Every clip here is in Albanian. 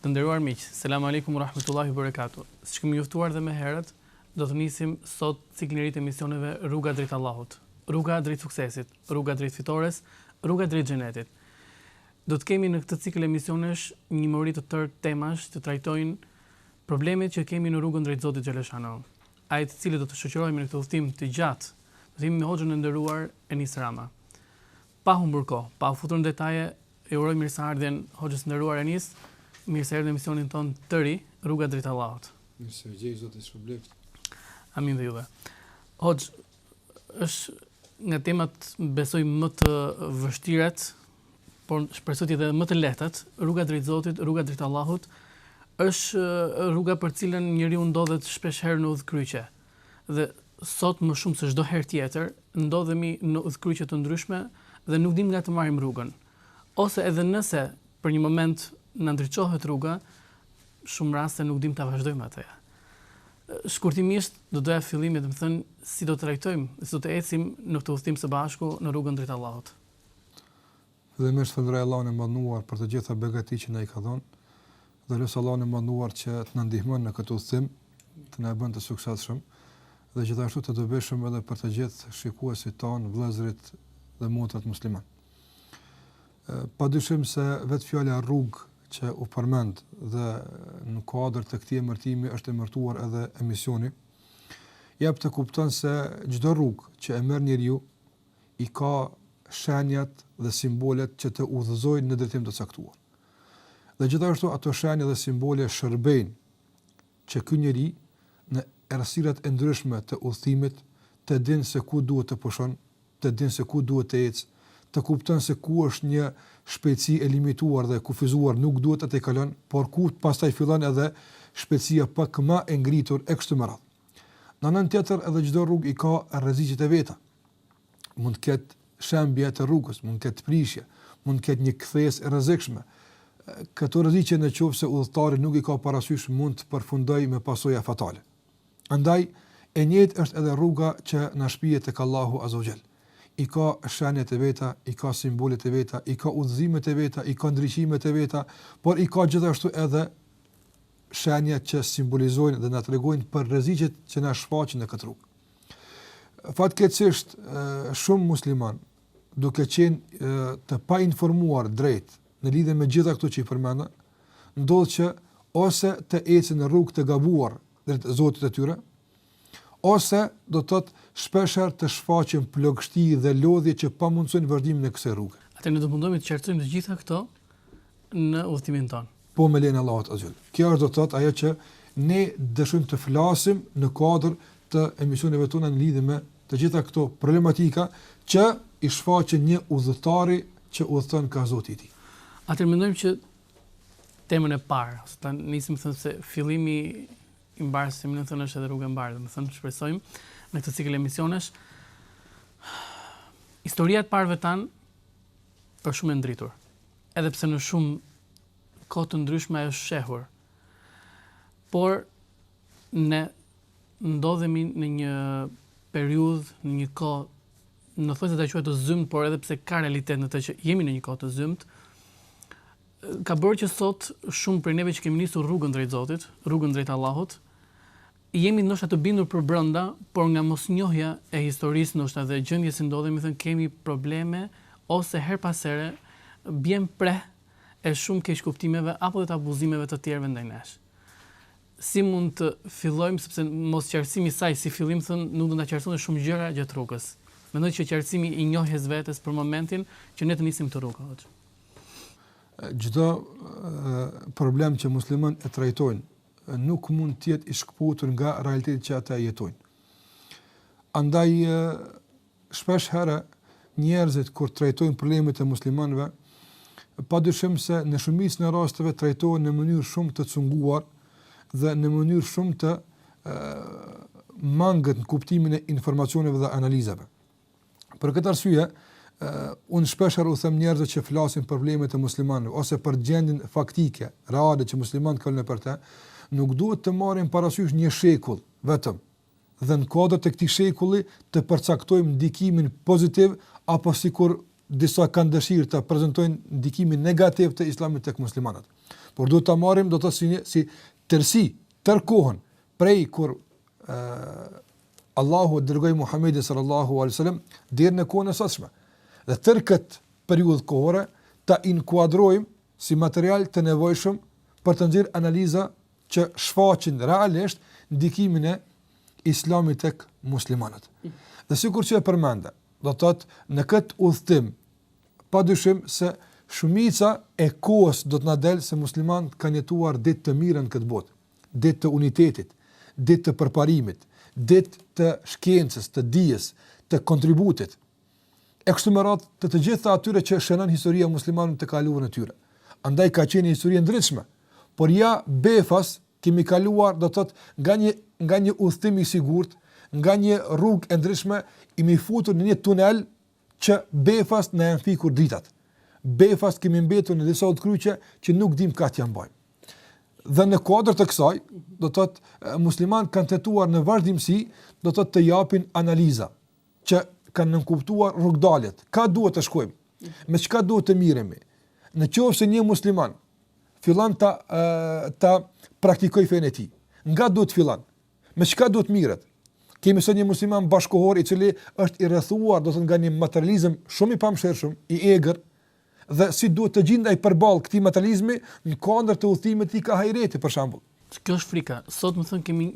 Të nderuar miq, Selam Alejkum ue rahmetullahi ue berekatuhu. Siç kemi njoftuar edhe më herët, do të nisim sot ciklin e ri të emisioneve Rruga drejt Allahut, Rruga drejt suksesit, Rruga drejt fitores, Rruga drejt Xhenetit. Do të kemi në këtë cikël emisionesh një mori të tërë temash që trajtojnë problemet që kemi në rrugën drejt Zotit xhelle shano. Ai me të cilin do të shoqërohemi në këtë udhëtim të gjatë, do të jemi me Hoxhën e nderuar Enis Rama. Pa humbur kohë, pa u futur në detaje, i uroj mirëseardhjen Hoxhës së nderuar Enis, mirë se erdhe në emisionin tonë të ri, Rruga drejt Allahut. Mirë se ju gjej, Zoti të shpërbleftë. Amin dhe juve. Hoxh, është nga temat besoj më të vështirat, por shpresoj të jetë edhe më të lehtat, rruga drejt Zotit, rruga drejt Allahut, është rruga për të cilën njeriu ndodhet shpesh herë në udhëkryqe. Dhe sot më shumë se çdo herë tjetër, ndodhemi në udhëkryqe të ndryshme dhe nuk dimë nga të marrim rrugën. Ose edhe nëse për një moment na ndriçohet rruga, shumë raste nuk dimë ta vazhdojmë atë. Shkurtimisht, do doja fillimisht të thuash si do të trajtojmë, si do të ecim në këtë udhëtim së bashku në rrugën drejt Allahut. E falënderoj Allahun e Madhëruar për të gjitha begatitë që na i ka dhënë dhe lus Allahun e Madhëruar që të na ndihmon në këtë udhëtim, të na bën të suksesshëm dhe gjithashtu të dobishëm edhe për të gjithë shikuesit tanë, vëllezërit dhe motrat muslimanë. Pa dyshim se vetë fjala rrugë që u përmend dhe në kuadër të këtij emërtimi është emërtuar edhe emisioni, jep të kupton se çdo rrugë që e merr njeriu, i ka shenjat dhe simbolet që të udhëzojnë në drejtim të caktuar. Dhe gjithashtu ato shenja dhe simbole shërbejnë që ky njeri në errësirat e ndryshme të udhëtimit të dinë se ku duhet të pushon, të dinë se ku duhet të ecë, të kupton se ku është një shpejtësi e limituar dhe e kufizuar nuk duhet të tejkalon, por ku pastaj fillon edhe shpejtësia pak më e ngritur e kështu me radhë. Në anën tjetër edhe çdo rrugë i ka rreziqet e veta. Mund të ketë shembje të rrugës, mund të ketë prishje, mund të ketë një kthesë e rrezikshme. Këto rreziqe në qoftë se udhëtari nuk i ka parasysh mund të përfundojë me pasoja fatale. Andaj e njëjtë është edhe rruga që na shpie tek Allahu Azza wa Jall. I ka shenjat e veta, i ka simbolet e veta, i ka udhëzimet e veta, i ka ndriçimet e veta, por i ka gjithashtu edhe shenja që simbolizojnë dhe na tregojnë për rreziqet që na shfaqen në këtë rrugë. Fatkeqësisht, shumë muslimanë, duke qenë të painformuar drejt në lidhje me gjitha këto që i përmenda, ndodh që ose të ecin në rrugë të gabuar drejt Zotit të tyre, Ose, do të thotë, shpeshherë të shfaqen plogështi dhe lodhje që pamundësojnë vazhdimin e kësaj rruge. Atëherë ne do të mundohemi të qartësojmë të gjitha këto në udhëtimin tonë. po me lejen e Allahut Azza wa Jall. Kjo është do të thotë ajo që ne dëshirojmë të flasim në kuadër të emisioneve tona në lidhje me të gjitha këto problematika që i shfaqen një udhëtari që udhëton nga Zoti i tij. Atëherë mendojmë që temën e parë, ose ta nisim me thënë se fillimi I mbarë si me thënë është edhe rrugë e mbarë, dhe me thënë shpresojmë me këtë cikël emisionesh, historia e të parëve tanë është shumë e ndritur, edhe pse në shumë kohë të ndryshme ajo është fshehur. Por ne ndodhemi në një periudhë, në një kohë, në thonjëza ta quajmë të zymtë, por edhe pse ka realitet në të që jemi në një kohë të zymtë, ka bërë që sot shumë prej neve që kemi nisur rrugën drejt Zotit, rrugën drejt Allahut, jemi ndoshta të bindur për brenda, por nga mosnjohja e historisë ndoshta dhe gjendjes që ndodhemi, thënë kemi probleme ose herë pas here biem pre e shumë keqkuptimeve apo dhe të abuzimeve të të tjerëve ndaj nesh. Si mund të fillojmë sepse mosqartësimi i saj si fillim thënë nuk do na qartësonte shumë gjëra gjatë rrugës. Mendoj që qartësimi i njohjes së vetes për momentin që ne të nisim këtë rrugë, hoxhë. Çdo problem që muslimanët e trajtojnë nuk mund të jetë i shkëputur nga realiteti që ata e jetojnë. Andaj shpesh herë njerëzit kur trajtojnë problemet e muslimanëve padyshim se në shumicën e rasteve trajtohen në mënyrë shumë të cunguar dhe në mënyrë shumë të mangët në kuptimin e informacioneve dhe analizave. Për këtë arsye, unë shpeshherë u them njerëzve që flasin për problemet e muslimanëve ose për gjendjen faktike, reale që muslimanët kanë nëpër të, nuk duhet të marrim parasysh një shekull vetëm dhe në kuadër të këtij shekulli të përcaktojmë ndikimin pozitiv apo sikur disa kanë dëshirë të prezantojnë ndikimin negativ të islamit tek muslimanët. Por duhet ta marrim do të thotë si një si tërësi, tërë kohën prej kur ë Allahu e dërgoi Muhamedin sallallahu alaihi wasallam deri në kohën e sotshme. Dhe tërë këtë periudhë kohore ta inkuadrojmë si material të nevojshëm për të nxjerrë analiza që shfaqin realisht ndikimin e islamit tek muslimanët. Dhe sikur që e përmenda, do të thotë në këtë udhëtim padyshim se shumica e kohës do të na del se muslimanët kanë jetuar ditë të mira në këtë botë. ditë të unitetit, ditë të përparimit, ditë të shkencës, të dijes, të kontributit, e kështu me radhë të të gjitha atyre që shënon historia e muslimanëve të kaluarën e tyre. Andaj ka qenë një histori e ndritshme, por ja befas kemi kaluar do të thotë nga një nga një udhtim i sigurt, nga një rrugë e ndritshme kemi futur në një tunel Që befas na janë fikur dritat. Befas kemi mbetur në disa udhëkryqe që nuk dimë ka t'ia mbajmë. Dhe në kuadër të kësaj, do të thotë muslimanët kanë tentuar në vazhdimësi, do të thotë të japin analiza që kanë nënkuptuar rrugëdaljet. Ka duhet të shkojmë? Me çka duhet të miremi? Në qoftë se një musliman fillon ta ta praktikoj fenë e tij, nga duhet të fillon? Me çka duhet të mirret? Kemi sot një musliman bashkëkohor i cili është i rrethuar, do të thotë nga një materializëm shumë i pamëshirshëm, i egër, dhe si duhet të gjindet ai përballë këtij materializmi në kuadër të udhëtimit të tij kah ahireti për shembull. Kjo është frika. Sot domethënë kemi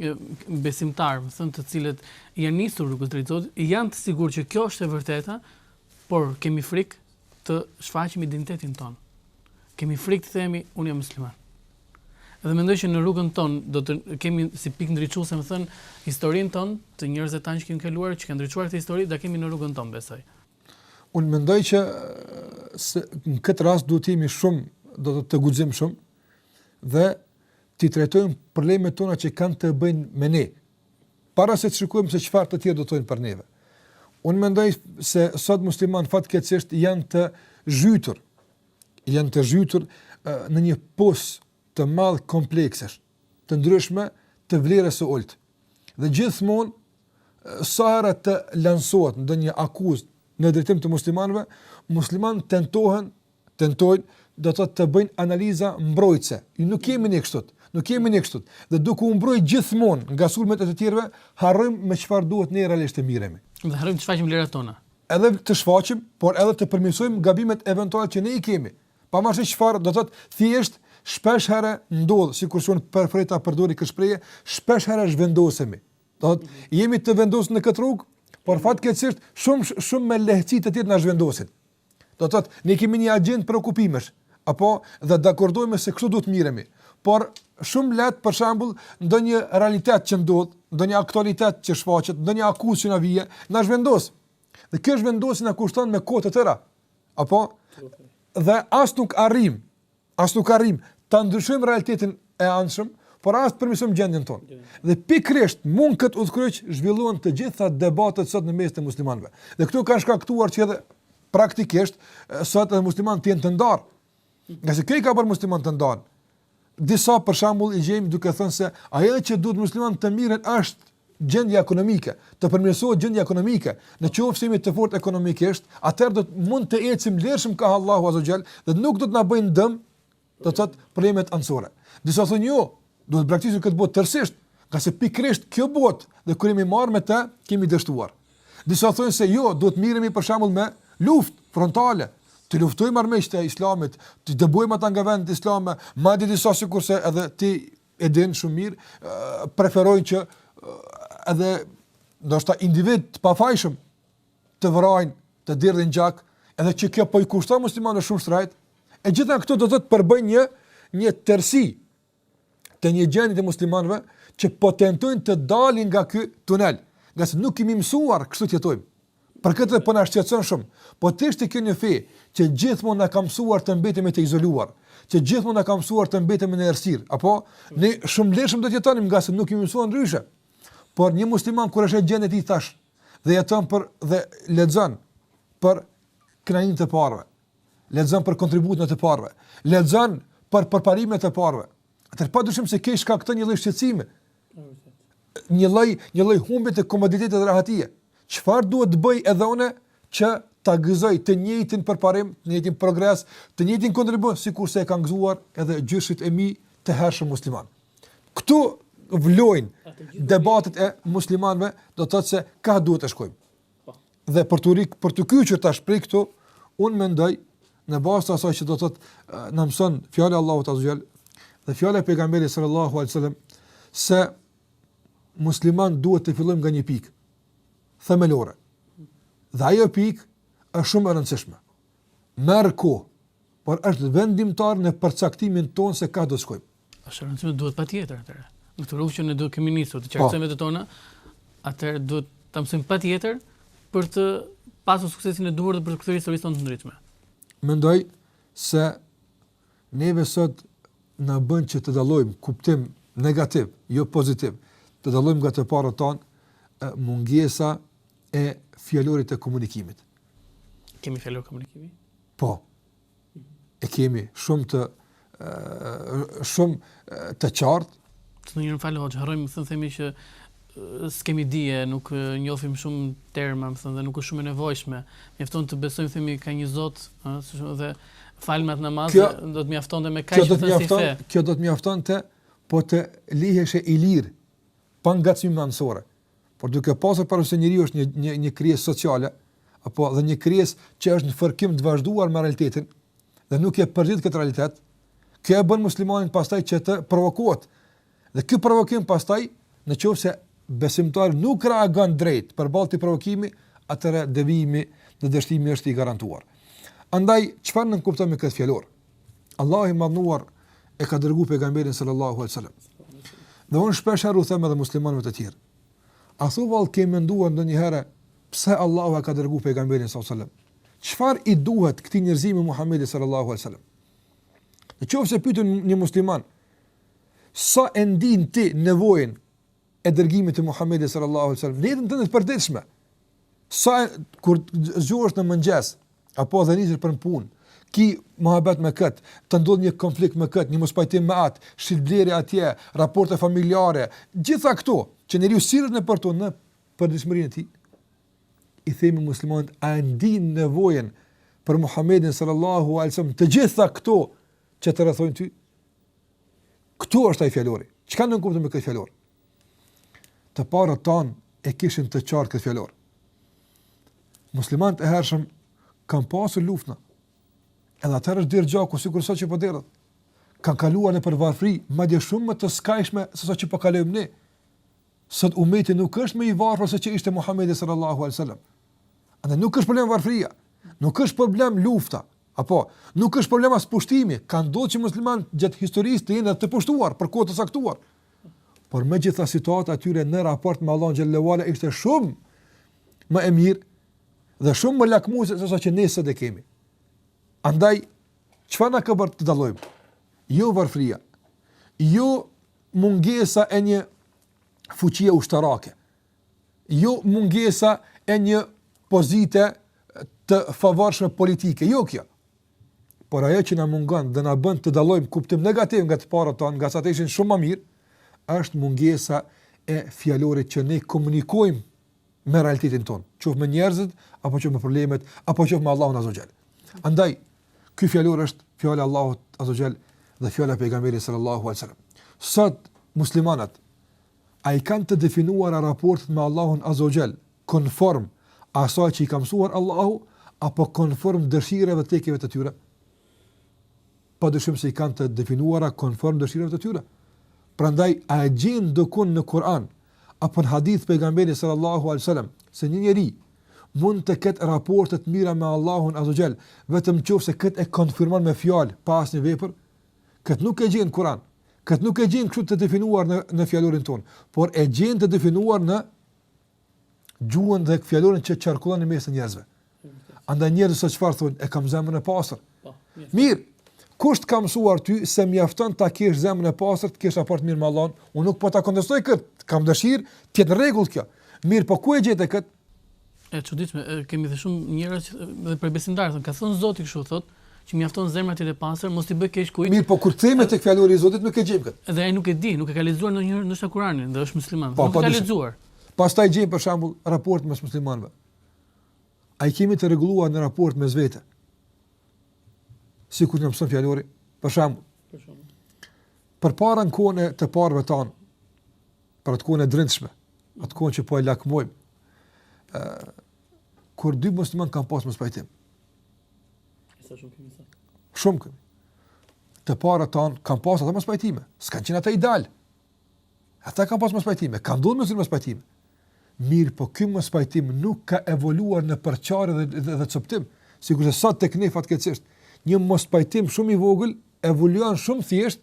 besimtarë, domethënë të cilët janë nisur rrugës drejt Zotit, janë të sigurt që kjo është e vërteta, por kemi frikë të shfaqim identitetin tonë. Kemi frikë të themi unë jam musliman. Dhe mendoj që në rrugën tonë do të kemi si pikë ndriçuese, domethënë, historinë tonë, të njerëzve tanë që kanë kaluar, që kanë ndriçuar këtë histori, ta kemi në rrugën tonë, besoj. Unë mendoj që se, në këtë rast duhet të jemi shumë, do të thotë të guximshëm, dhe t'i trajtojmë problemet tona që kanë të bëjnë me ne, para se të shikojmë se çfarë të tjerët do të thonë për neve. Unë mendoj se sot muslimanët fatkeqësisht janë të zhytur janë të zhytur në një pus të madh kompleksesh, të ndryshme të vlerës së ulët. Dhe gjithmonë sa herë të lansohet ndonjë akuzë në drejtim të muslimanëve, muslimanët tentohen, tentojnë do të thotë të bëjnë analiza mbrojtëse. Jo nuk jemi ne kështu. Nuk jemi ne kështu. Dhe duke u mbrojtur gjithmonë nga sulmet e të tjerëve, harrojmë me çfarë duhet ne realisht të miremi. Dhe harrojmë të shfaqim vlerat tona. edhe të shfaqim, por edhe të përmirësojmë gabimet eventuale që ne i kemi. Pa marrë parasysh çfarë, do të thotë thjesht shpesh herë ndodh, sikurse po preferoj ta përdori këtë shprehje, shpesh herë zhvendosemi. Do të thotë jemi të vendosur në këtë rrugë, por fatkeqësisht shumë shumë me lehtësi të tjerët na zhvendosin. Do të thotë ne kemi një agjendë preokupimesh, Apo dhe dakordohemi se kështu duhet të miremi. Por shumë lehtë për shembull ndonjë realitet që ndodh, ndonjë aktualitet që shfaqet, ndonjë akuzë që na vjen, na zhvendos. Dhe kjo zhvendosje na kushton me kohë të tëra. Apo dhe as nuk arrim, as nuk arrim ta ndryshojmë realitetin e jashtëm, por as të përmirësojmë gjendjen tonë. Dhe pikërisht mu në këtë udhëkryq zhvillohen të gjitha debatet sot në mes të muslimanëve. Dhe këtu kanë shkaktuar që edhe praktikisht sot edhe musliman të jenë të ndarë. Ngase kjo i ka bërë musliman të ndarë. Disa për shembull i gjejmë duke thënë se ajo që duhet musliman të miren është gjendja ekonomike, të përmirësohet gjendja ekonomike. Në qoftë se jemi të fortë ekonomikisht, atëherë do të mund të ecim lirshëm ka Allahu azze ue xhel dhe nuk do të na bëjnë dëm Do të thotë problemet anësore. Disa thonë jo, duhet braktisur këtë botë tërësisht, ngase pikërisht kjo botë dhe kur jemi marrë me të, kemi dështuar. Disa thonë se jo, duhet të miremi për shembull me luftë frontale, të luftojmë armiqtë e islamit, t'i dëbojmë ata nga vendet islame, madje disa sikurse edhe ti e din shumë mirë, preferojnë që edhe ndoshta individ të pafajshëm të vrajnë, të derdhin gjak, edhe që kjo po i kushton muslimanëve shumë shtrenjtë, E gjitha këto do të thotë përbëjnë një, një tërësi të një gjendje të muslimanëve që po tentojnë të dalin nga ky tunel, ngase nuk jemi mësuar kështu të jetojmë. Për këtë dhe po na shqetëson shumë, po të ishte kjo një fe që gjithmonë na ka mësuar të mbetemi të izoluar, që gjithmonë na ka mësuar të mbetemi në errësirë, apo ne shumë lirshëm do të jetonim ngase nuk jemi mësuar ndryshe. Por një musliman kur e sheh gjendjen e tij tash dhe jeton për dhe lexon për krenarinë e të parëve, lexon për kontributin e të parëve, lexon për përparimin e të parëve. Atë pa dyshim se e kap këtë një lloj shqetësimi. Një lloj një lloj humbje të komoditetit dhe rahatisë. Çfarë duhet të bëj edhe unë që ta gëzoj të njëjtin përparim, të njëjtin progres, të njëjtin kontribut sikurse e kanë gëzuar edhe gjyshit e mi të hershëm musliman. Këtu vlojnë debatet e muslimanëve, do të thotë se ka duhet të shkojmë. Dhe për t'u rik, për t'u kyçur tash prej këtu, unë mendoj në bazë të asaj që do të thotë na mëson fjala e Allahut azze ue xhel dhe fjala e pejgamberit sallallahu alaihi wasallam se musliman duhet të fillojmë nga një pikë themelore. Dhe ajo pikë është shumë e rëndësishme. Merr kohë, por është vendimtar në përcaktimin tonë se ka do të shkojmë. Është e rëndësishme, duhet patjetër atëherë. Në këtë rrugë që ne e kemi nisur të po. qartësojmë vetet tona, atëherë duhet ta mësojmë patjetër për të pasur suksesin e duhur dhe për të kthyer historinë tonë të ndritshme. Mendoj se neve sot na bën që të dallojmë në kuptim negativ, jo pozitiv. Të dallojmë nga të parët tanë mungesa e fjalorit të komunikimit. Kemi fjalor komunikimi? Po. e kemi shumë të shumë të qartë. Të në një më fal, hoxhë, harrojmë, domethënë themi që s'kemi dije, nuk njofim shumë terma, domethënë, dhe nuk është shumë e nevojshme. Mjafton të besojmë, themi, ka një zot, dhe falim ato namaze, do të mjaftonte me kaq domethënë si fe. Kjo do të mjaftonte, po të liheshe i lirë, pa ngacmime anësore. Por duke pasur parasysh se njeriu është një një një krijesë sociale, apo dhe një krijesë që është në fërkim të vazhduar me realitetin dhe nuk e përzgjedh këtë realitet, kjo e bën muslimanin pastaj që të provokohet. Dhe ky provokim pastaj, në qoftë se besimtari nuk reagon drejt përballë këtij provokimi, atëherë devijimi dhe dështimi është i garantuar. Andaj, çfarë nënkuptoj me këtë fjalor? Allahu i madhnuar e ka dërguar pejgamberin sallallahu alaihi wasallam. Dhe unë shpeshherë u them edhe muslimanëve të tjerë. A thu vallë kemi menduar ndonjëherë pse Allahu e ka dërguar pejgamberin sallallahu alaihi wasallam? Çfarë i duhet këtij njerëzimi Muhamedi sallallahu alaihi wasallam? Në qoftë se pyetet një musliman sa e ndin ti nevojën e dërgimit të Muhamedit sallallahu alaihi wasallam, në jetën tënde të përditshme. Sa kur zgjohesh në mëngjes apo dhe nisesh për punë, ke muhabet me kët, të ndodh një konflikt me kët, një mospajtim me at, shitblerje atje, raporte familjare, gjitha këto që njeriu sillet nëpër to në përditshmërinë e tij. I themi muslimanit a e ndin nevojën për Muhamedin sallallahu alaihi wasallam te gjitha këto që të rrethojnë ty? Këtu është ai fjalori. Çka nënkuptoj me këtë fjalor? Të parët tanë e kishin të qartë këtë fjalor. Muslimanët e hershëm kanë pasur luftëra. Edhe atëherë është derdh gjaku, sikurse sot që po derdhet. Kanë kaluar nëpër varfëri, madje shumë më të skajshme, se sa që po kalujmë ne. Sot umeti nuk është më i varfër, seç ishte Muhammedi sallallahu alai sallam. Andaj nuk është problem varfëria, nuk është problem lufta, apo nuk është problem as pushtimi, ka ndodhur që muslimanët gjatë historisë të jenë të pushtuar për kohë të caktuar. Por megjithatë situata e tyre në raport me Allahun Xhele ve Ala ishte shumë më e mirë dhe shumë më lakmuese se sa që ne sot e kemi. Andaj, çfarë na ka bërë të dalojmë? Jo varfria, jo mungesa e një fuqie ushtarake, Jo mungesa e një pozite të favorshme politike, jo kjo. Por ajo që na mungon dhe na bën të dallojmë në kuptim negativ nga të parët tanë, ngase ata ishin shumë më mirë, është mungesa e fjalorit që ne komunikojmë me realitetin tonë, qoftë me njerëzit, apo qoftë me problemet, apo qoftë me Allahun Azza Jall. Andaj, ky fjalor është fjala e Allahut Azza Jall dhe fjala e pejgamberit sallallahu alaihi wasallam. Sot muslimanët A i kanë të definuara raportet me Allahun Azza wa Jall, konform asaj që i ka mësuar Allahu, apo konform dëshirave dhe tekeve të tyre? Pa dyshim se i kanë të definuara konform dëshirave të tyre. Prandaj, a e gjen dikund në Kur'an, apo në hadith të pejgamberit sallallahu alaihi wasallam se një njeri mund të ketë raporte të mira me Allahun Azza wa Jall, vetëm në qoftë se këtë e konfirmon me fjalë pa asnjë vepër, këtë nuk e gjen në Kur'an. Këtë nuk e gjejmë kështu të definuar në, në fjalorin tonë, por e gjejmë të definuar në gjuhën dhe fjalorin që qarkullon në mes të njerëzve. Andaj njerëzit se çfarë thonë, e kam zemrën e pastër. Po, mirë, kush të ka mësuar ty se mjafton ta kesh zemrën e pastër, të kesh raport të mirë me Allahun, unë nuk po ta kontestoj këtë, kam dëshirë të jetë në rregull kjo. Mirëpo ku e gjete këtë? E çuditshme, kemi dhe shumë njerëz që dhe për besimtarë thonë, ka thënë Zoti kështu thotë, që mjafton zemra e pastër, mos i bëj keq kujt. Mirëpo kur kthehemi tek fjalori i Zotit nuk e gjejmë këtë. Edhe ai nuk e di, nuk e ka lexuar ndonjëherë ndoshta Kur'anin, dhe është musliman. Po, nuk e ka lexuar. Pastaj gjejmë për shembull raportet mes muslimanëve. A i kemi të rregulluara raportet mes vete, sikurse na mëson fjalori, për shembull. Për shembull. Përpara në kohën e të parëve tanë, për atë kohën e ndritshme, atë kohën që po e lakmojmë, ë kur dy muslimanë kanë pas mospajtim. Sa shumë kemi sot. Shumë kemi. Të parët tanë kanë pas ata mospajtime, s'kanë qenë ata idealë. Ata kanë pas mospajtime, ka ndodhur mos mospajtime. Mirëpo ky mospajtim nuk ka evoluar në përçarje dhe dhe, dhe coptim, sikurse sot tek ne fatkeqësisht një mospajtim shumë i vogël evoluon shumë thjesht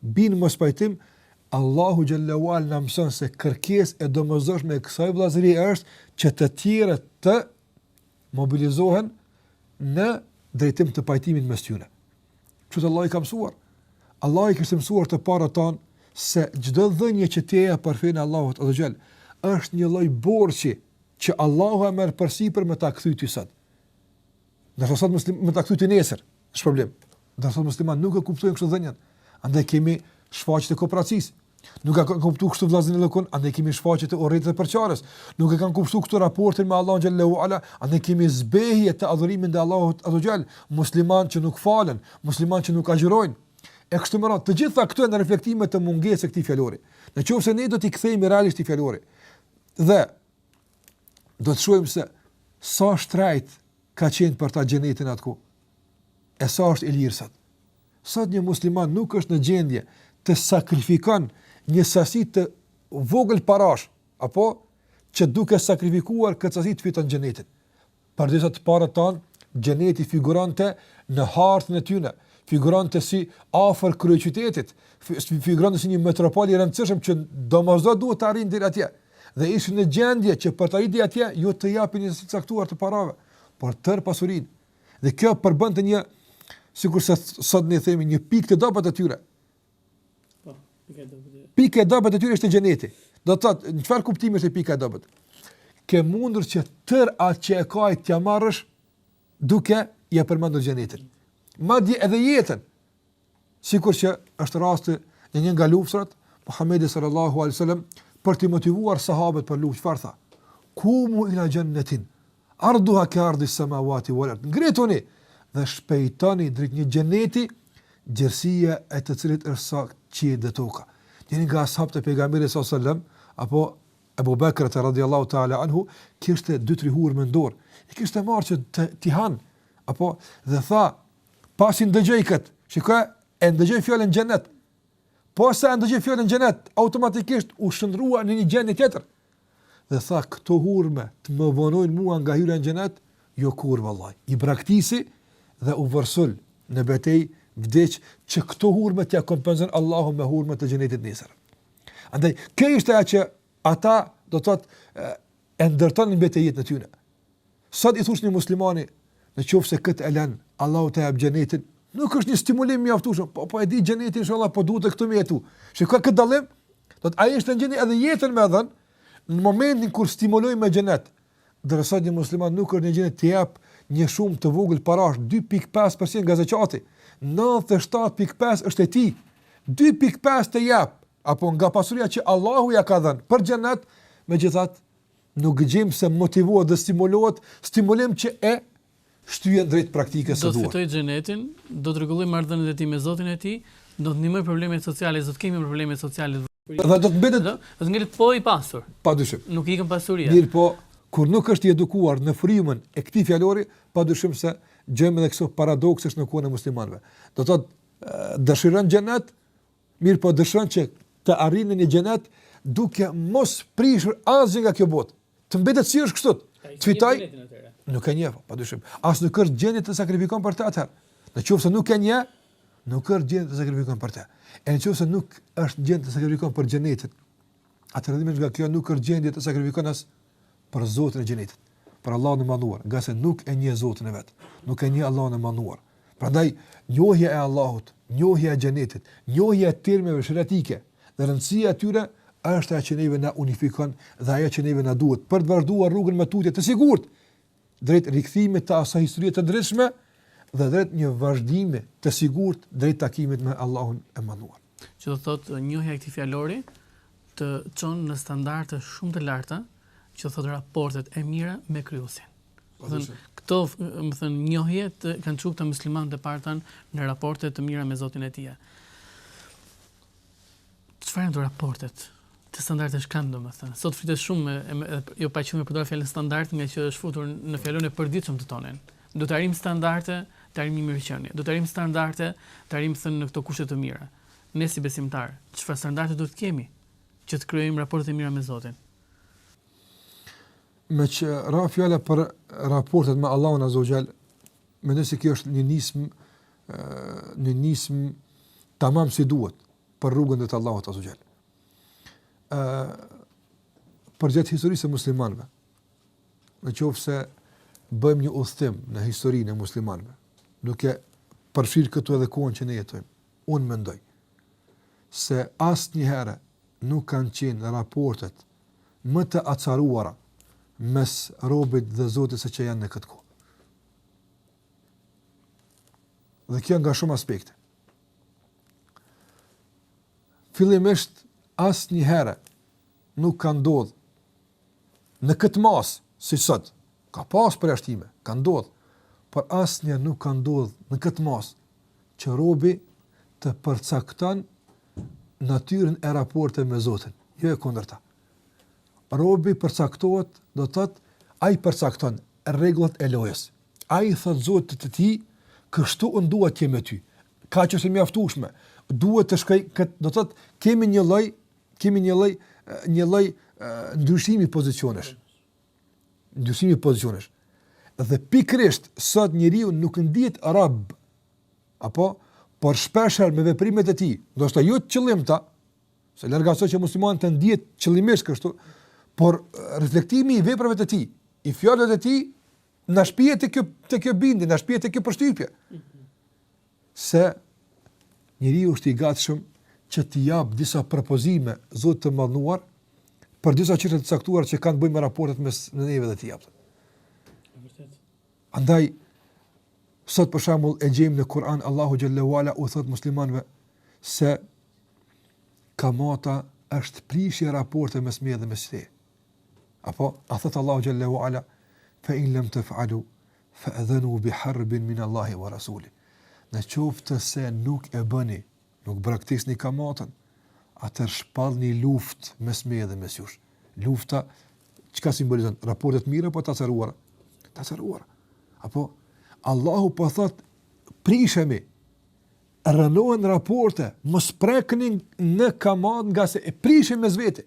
Bin në mospajtim, Allahu xhel-le ve ala na mëson se kërkesë e domosdoshme e kësaj vëllazërie është që të tjerët të mobilizohen në drejtim të pajtimit mes tyre. Kështu Allahu i ka mësuar. Allahu i kishte mësuar të parët tanë se çdo dhënie që ti jep për fenë e Allahut azze ve xhel është një lloj borxhi që Allahu e merr përsipër me ta kthye ty sot. Dhe sot muslimani me ta kthye nesër, është problem. Dhe sot muslimanët nuk e kuptojnë kështu dhënien. Andaj kemi shfaqje të koprracisë. Nuk e kanë kuptuar kështu vllaznillëkun, andaj kemi shfaqje të urrejtjes dhe përçarjes. Nuk e kanë kuptuar kështu raportin me Allahun xhel-le ve ala, andaj kemi zbehje të adhurimit ndaj Allahut azze ve xhel, muslimanë që nuk falen, muslimanë që nuk agjërojnë. E kështu me radhë, të gjitha këto janë reflektime të mungesës së këtij fjalori. Në qoftë se ne do t'i kthehemi realisht këtij fjalori. Dhe do të shohim se sa i shtrenjtë ka qenë për ta xheneti atëherë, e sa është i lirë sot. Sot një musliman nuk është në gjendje të sakrifikon një sasi të vogël parash, apo që duke sakrifikuar këtë sasi të fiton xhenetin. Përderisa të parët tanë, Xheneti figuronte në hartën e tyre, figuronte si afër kryeqytetit, figuronte si një metropol i rëndësishëm që domosdo duhet të arrijnë deri atje. Dhe ishin në gjendje që për të arritur atje, jo të japin një sasi të caktuar të parave, por tërë pasurinë. Dhe kjo përbënte një sikurse sot ne themi një pikë të dobët të tyre. Pika e dobët e tyre ishte xheneti. Do të thotë, në çfarë kuptimi është pika e dobët? Ke mundur që tërë atë që e ka t'ia marrësh, duke ia përmendur xhenetin. Madje edhe jetën, sikur që është rasti në një nga luftërat, Muhammedi sallallahu alai sallam, për të motivuar sahabët për luftë, çfarë tha, kumu ila xhenetin, Ardhuha ke ardhi semawati wal ard, ngrituni dhe shpejtoni drejt një xheneti gjerësia e të cilit është sa qiejt dhe toka. Njëri nga ashabët e Pejgamberit alejhi selam, apo Ebu Bekrit radiallahu ta'ala anhu, kishte dy tri hurme n'dorë, i kishte marrë që të, t'i han, apo, dhe tha, pasi ndëgjoi këtë, çka e ndëgjoi fjalën xhenet, pasi e ndëgjoi fjalën xhenet, automatikisht u shndërrua në një gjendje tjetër, dhe tha këto hurme të më vonojnë mua nga hyrja në xhenet, jo kurrë vallahi. I braktisi dhe u vërsul në betejë, vdiq që këto hurme t'ia kompenzojë Allahu me hurme të xhenetit nesër. Andaj kjo ishte ajo që ata do të thotë e ndërtonin mbi të jetën e tyre. Sot t'i thush një muslimani, në qoftë se këtë e lën, Allahu ta jep xhenetin, nuk është një stimulim i mjaftueshëm. Po po e di xhenetin inshallah, po duhet edhe këtu me jetu. Shikoje këtë dallim, do të ai ishte në gjendje edhe jetën me dhën në momentin kur stimulohej me xhenet. Ndërsa një musliman nuk është në gjendje të jap një shumë të vogël parash 2.5% nga zekati. 97.5 është e tij. 2.5 të jap apo nga pasuria që Allahu ia ka dhënë për xhenet, megjithatë Nuk gjejmë se motivohet dhe stimulohet, stimulim që e shtyen drejt praktikës së duhur. Do të fitojë xhenetin, do të rregullojë marrëdhëniet e tij me Zotin e tij, do të ndihmojë problemet sociale, s'do të kemi më probleme sociale. Dhe do të mbetet do të ngrihet po i pasur. Padyshim. Nuk ikën pasuria. Mirëpo, kur nuk është i edukuar në frymën e këtij fjalori, padyshim se gjejmë edhe këso paradoksesh në kokën e muslimanëve. Do thotë dëshiron xhenet, mirëpo dëshiron që të arrijë në një xhenet duke mos prishur asgjë nga kjo botë. Të mbetet si është kështu. Të fitoj. Nuk e njeh, padyshim. As nuk është n'gjendje të sakrifikon për të atëherë. Në qoftë se nuk e njeh, nuk është n'gjendje të sakrifikon për të. E në qoftë se nuk është n'gjendje të sakrifikon për xhenetin, Atëherë rrjedhimisht nga kjo nuk është n'gjendje të sakrifikon as për Zotin e Xhenetit, për Allahun e Madhëruar, ngase nuk e njeh Zotin e vet, nuk e njeh Allahun e Madhëruar. Prandaj njohja e Allahut, njohja e Xhenetit, njohja e termeve sheriatike dhe rëndësia e tyre është ajo që neve na unifikon dhe ajo që neve na duhet për të vazhduar rrugën më tutje të sigurt drejt rikthimit të asaj historie të ndritshme dhe drejt një vazhdimi të sigurt drejt takimit me Allahun e Madhuar. Që do thotë njohja e këtij fjalori të çon në standarde shumë të larta, domethënë raportet e mira me krijuesin. Po, domethënë këto, domethënë, njohje i kanë çuar muslimanët e parë në raporte të mira me Zotin e tyre. Çfarë janë këto raporte? Çfarë standartesh kanë, domethënë. Sot flitet shumë, e, e, e, po e përdor fjalën standart, ngaqë është futur në fjalorin e përditshëm tonin. Duhet të arrijmë standarte, të arrijmë një mirëqenie. Duhet të arrijmë standarte, të arrijmë domethënë në këto kushte të mira. Ne si besimtarë, çfarë standarte duhet të kemi, që të krijojmë raportet e mira me Zotin? Meqë ra fjala për raportet me Allahun azze ve xhel, Mendoj se kjo është një nismë një nismë tamam si duhet për rrugën drejt Allahut azze ve xhel. Përgjatë historisë së muslimanve, në qoftë se bëjmë një udhëtim në historinë e muslimanve, duke përfshirë këtu edhe kohën që ne jetojmë, unë mendoj se asnjëherë nuk kanë qenë raportet më të acaruara mes robit dhe zotit seç janë në këtë kohë. Dhe kjo nga shumë aspekte. Fillimisht asnjëherë nuk ka ndodh në këtë masë, siç sot, ka pas përjashtime, ka ndodh, por asnjëherë nuk ka ndodh në këtë masë, që robi të përcakton natyrën e raporteve me Zotin, jo e kundërta. Robi përcaktohet, do të thotë, ai përcakton rregullat e lojës. Ai i thotë zotit të tij, kështu unë dua të jem me ty. Kaq është e mjaftueshme. Duhet të shkoj kët, do të thotë, kemi një lloj, kemi një lloj, një lloj ndryshimi pozicionesh. Ndryshimi pozicionesh. Dhe pikërisht sot njeriu nuk ndihet rob. Po por shpeshherë me veprimet e tij, ndoshta jo të qëllimta, Se larg asoj që muslimani të ndihet qëllimisht kështu, por reflektimi i veprave të tij, i fjalëve të tij na shpie te kjo te kjo bindje, na shpie te kjo përshtypje. Se njeriu është i gatshëm që t'i jap disa propozime Zotit të madhëruar për disa çështje të caktuara që kanë të bëjnë me raportet mes neve dhe tij. Andaj Sot për shembull e gjejmë në Kur'an Allahu xhelle ve ala u thot muslimanëve se kamata është prishje e raporteve mes meje dhe mes teje. Apo a thot Allahu xhelle ve ala fa in lam taf'alu fa'dhanu bi harbin min Allahi wa rasulih. Në qoftë se nuk e bëni Nuk braktisni kamatën, atëherë shpallni luftë mes meje dhe mes jush. Lufta çka simbolizon? Raporte të mira apo të acaruara? Të acaruara. Apo Allahu po thot prishemi rënohen raporte, mos prekni në kamat ngase e prishim mes vete.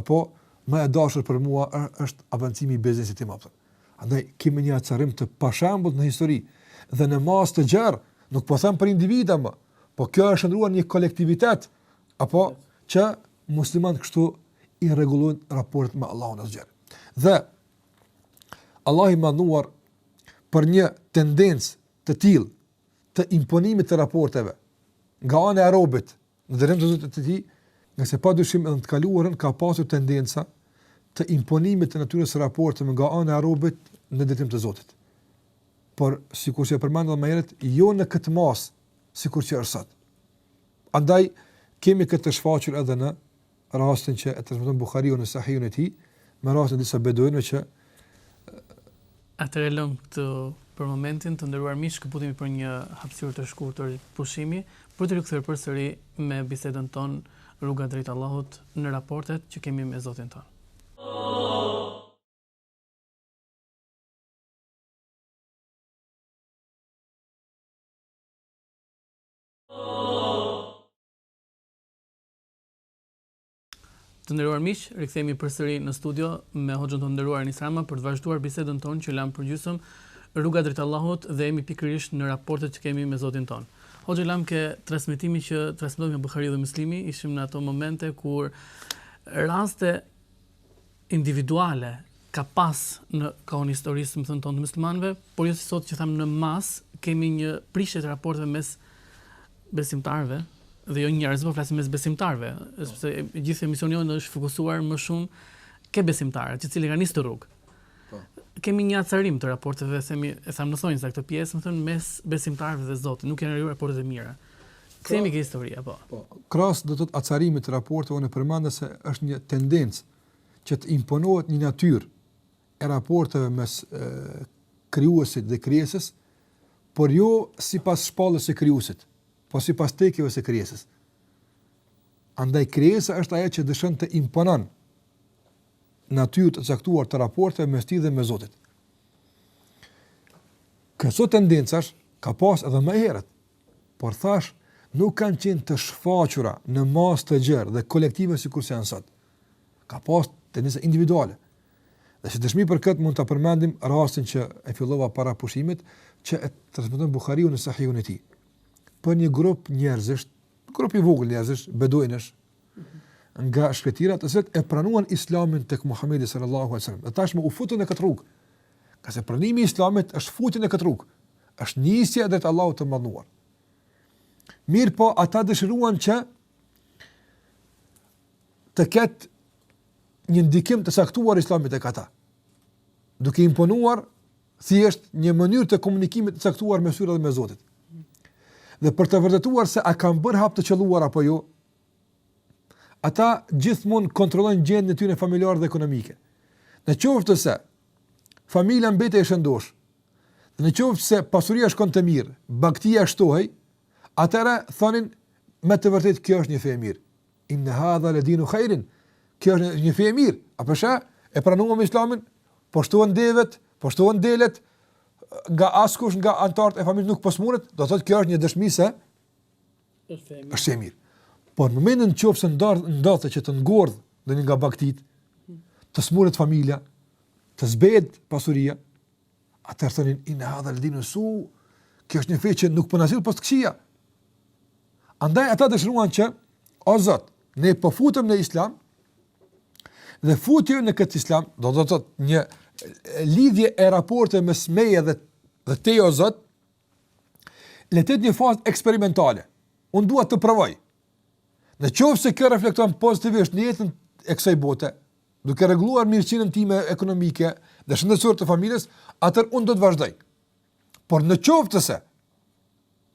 Apo më e dashur për mua është avancimi i biznesit tim apo. Andaj kemi një acarim të pashembullt në histori dhe në masë të gjerë, nuk po them për individë apo, po kjo është shndruar një kolektivitet apo që musliman kështu i rregullojnë raportet me Allahun azh. Dhe e lëre më për një tendencë të tillë të imponimit të raporteve nga ana e robit në drejtim të Zotit të tij, ngase padyshim edhe në të kaluarën ka pasur tendenca të imponimit të natyrës së raporteve nga ana e robit në drejtim të Zotit. Por sikur që e përmendëm më herët, jo në këtë masë sikur që është sot. Andaj kemi këtë shfaqur edhe në rastin që e transmeton Buhariu në Sahihun e tij, me rastin e disa beduinëve që Atëherë lëm këtë për momentin, të nderuar miq, shkëputemi për një hapësirë të shkurtër pushimi, për t'u rikthyer përsëri me bisedën tonë Rruga drejt Allahut në raportet që kemi me Zotin tonë. Oh Të nderuar miq, rikthehemi përsëri në studio me Hoxhën tonë të nderuar Enis Rama për të vazhduar bisedën tonë që lamë përgjysëm rruga drejt Allahut dhe jemi pikërisht në raportet që kemi me Zotin tonë. Hoxhë lamë ke transmetimi që transmetohet nga Buhariu dhe Muslimi, ishim në ato momente kur raste individuale ka pas në kohën e historisë, domethënë tonë të myslimanëve, por jo si sot që thamë në masë kemi një prishje të raporteve mes besimtarëve dhe jo njerëzve, po flasim mes besimtarëve, sepse i gjithë emisioni jonë është fokusuar më shumë ke besimtarët, që e kanë nisë këtë rrugë. Po. Kemi një acarim të raporteve, themi, e thamë në thonjëza këtë pjesë, me thënë, mes besimtarëve dhe Zotit, nuk janë raporte të mira. Kthehemi ke historia po? Po, krahas do të thotë acarimit të raporteve unë përmenda se është një tendencë që të imponohet një natyrë e raporteve mes e, krijuesit dhe krijesës, por jo sipas shpallës së krijuesit, por sipas tekeve së krijesës. Andaj krijesa është ajo që dëshon të imponon natyrë të caktuar të raporteve mes tij dhe mes Zotit. Këso tendencash ka pas edhe më herët, Por thashë, nuk kanë qenë të shfaqura në masë të gjerë dhe kolektive sikurse janë sot. Ka pas tendenca individuale. Dhe si dëshmi për këtë mund ta përmendim rastin që e fillova para pushimit, që e transmeton Buhariu në Sahihun e tij. Për një grup njerëzish, grup i vogël njerëzish, beduinësh, nga shkretëtirat, të cilët e pranuan islamin tek Muhamedi sallallahu alejhi ue selam. Dhe tashmë u futën në këtë rrugë. Ngase pranimi i islamit është futje në këtë rrugë. Është nisje drejt Allahut të madhëruar. Mirëpo, ata dëshiruan që të ketë një ndikim të caktuar islami tek ata, duke imponuar thjesht një mënyrë të komunikimit të caktuar mes tyre dhe mes Zotit. Dhe për të vërtetuar se a kanë bërë hap të qëlluar apo jo, ata gjithmonë kontrollonin gjendjen e tyre familjare dhe ekonomike. Në qoftë se familja mbetej e shëndoshë, Në qoftë se pasuria shkonte mirë, bagëtia shtohej, atëherë thonin me të vërtetë kjo është një fe e mirë. Inna hadha ladinu khairin. Kjo është një fe e mirë. A po sheh? E pranuam Islamin, po shtohen devet, po shtohen delet, askush nga anëtarët e familjes nuk po smuret, do thotë kjo është një dëshmi se është e mirë. Por në momentin që qoftë se ndodhte që të ngordh ndonjë nga bagëtit, të smuret familja, të zbehet pasuria, Atëherë thonin, inna hadha ladinu su, kjo është një fe që nuk po na sjell pos të këqija. Andaj ata dëshiruan që, o Zot, ne po futem në islam, dhe futje në këtë islam, do të thotë një lidhje e raporteve mes meje dhe, dhe teje o Zot, le të jetë një fazë eksperimentale. Unë dua të provoj. Në qoftë se kjo reflekton pozitivisht në jetën e kësaj bote, duke rregulluar mirëqenien time ekonomike dhe shëndetësore të familjes, atëherë unë do të vazhdoj. Por në qoftë se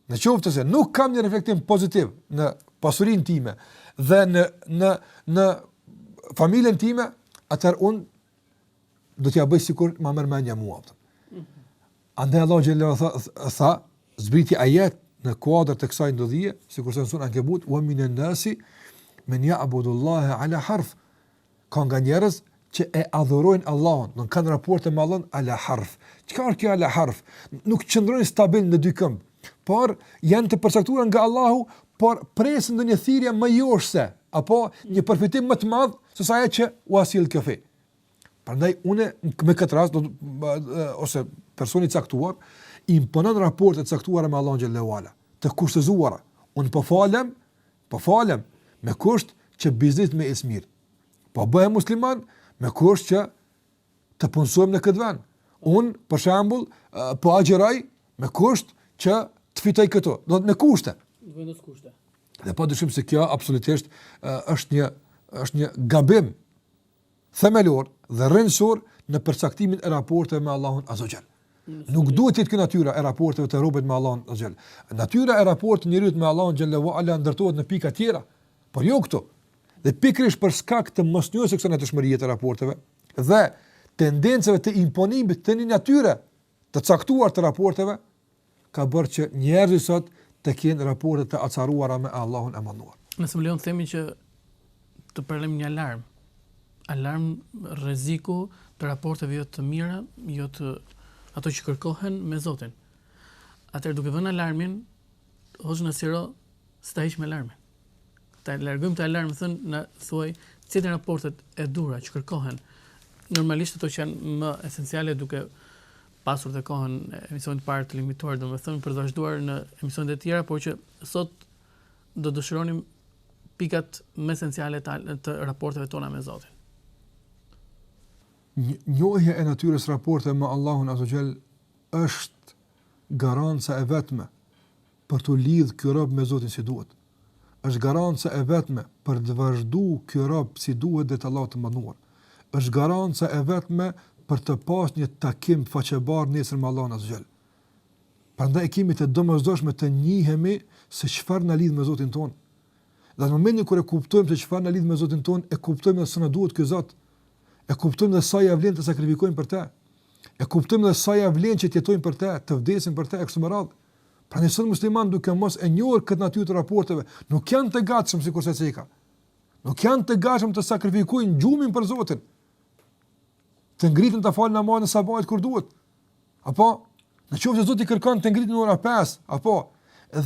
në qoftë se nuk kam një reflektim pozitiv në pasurinë time dhe në në në familjen time, atëherë unë do t'ja bëj sikur ma merr mendja mua. Andaj Allahu xhel-le ue ala tha, tha zbriti ajet në kuadër të kësaj ndodhie, sikurse sura Ankebut, "Wa minan nasi men ya'budu Allaha ala harf." Ka nga njerëz që e adhurojnë Allahun, dhe kanë raport me Allahun ala harf. Çka është kjo ala harf? Nuk qëndrojnë stabil në dy këmbë, po janë të përcaktuar nga Allahu, por presin ndonjë thirrje më joshëse apo një përfitim më të madh se sa ajo që ua sjell kjo fe. Prandaj unë me këtë rast do të ose personi i caktuar imponon raporte të caktuara me Allahun xhelle ue ala, të kushtëzuara. Unë po falem, po falem me kusht që biznesi më ecë mirë. Po bëhem musliman me kusht që të punësohem në këtë vend. Unë për shembull po agjëroj me kusht që të fitoj këto. Do të me kushte. Vendos kushte. Dhe pa dyshim se kjo absolutisht është një është një gabim themelor dhe rrënjësor në përcaktimin e raporteve me Allahun azze ue xhel. Nuk duhet të jetë kjo natyra e raporteve të robit me Allahun azze ue xhel. Natyra e raportit të njeriut me Allahun xhelle ue ala ndërtohet në pika të tjera, por jo këtu. Dhe pikërisht për shkak të mosnjohjes së kësaj natyrshmërie të raporteve dhe tendencave të imponimit të një natyre të caktuar të raporteve ka bërë që njerëzit sot të kenë raporte të acaruara me Allahun e Madhëruar. Nëse më lejoni të themi që të përdorim një alarm, alarm rreziku të raporteve jo të mira, jo të ato që kërkohen me Zotin. Atëherë duke vënë alarmin, hoxhë i nderuar Si ta heqim alarmin. Ta largojmë këtë alarm, domethënë, na thuaj, cilat raportet e duhura që kërkohen, normalisht ato që janë më esenciale duke pasur dhe kohën e emisionit të parë të limituar, domethënë, për të vazhduar në emisionet e tjera, por që sot do të dëshironim pikat më esenciale të, të raporteve tona me Zotin. Njohja e natyrës së raporteve me Allahun azze ue xhel është garanca e vetme për t'u lidh ky rob me Zotin si duhet. Është garanca e vetme për të vazhdu ky rob si duhet drejt Allahut të Madhëruar. Është garanca e vetme për të pas një takim faqebardh nesër me Allahun azze ue xhel. Prandaj e kemi të domosdoshme të njihemi se çfarë na lidh me Zotin tonë. Dhe në momentin kur e kuptojmë se çfarë na lidh me Zotin tonë, e kuptojmë se na duhet ky Zot. E kuptojmë se sa ia vlen të sakrifikojmë për të. E kuptojmë se sa ia vlen që të jetojmë për të, të vdesim për të e kështu me radhë. Prandaj sot muslimanët duke mos e njohur këtë natyrë të raporteve, nuk janë të gatshëm sikurse ceka. Nuk janë të gatshëm të sakrifikojnë gjumin për Zotin. Të ngriten ta falin namazin e sabahit kur duhet. Apo në qoftë se Zoti kërkon të ngriten në orën 5, apo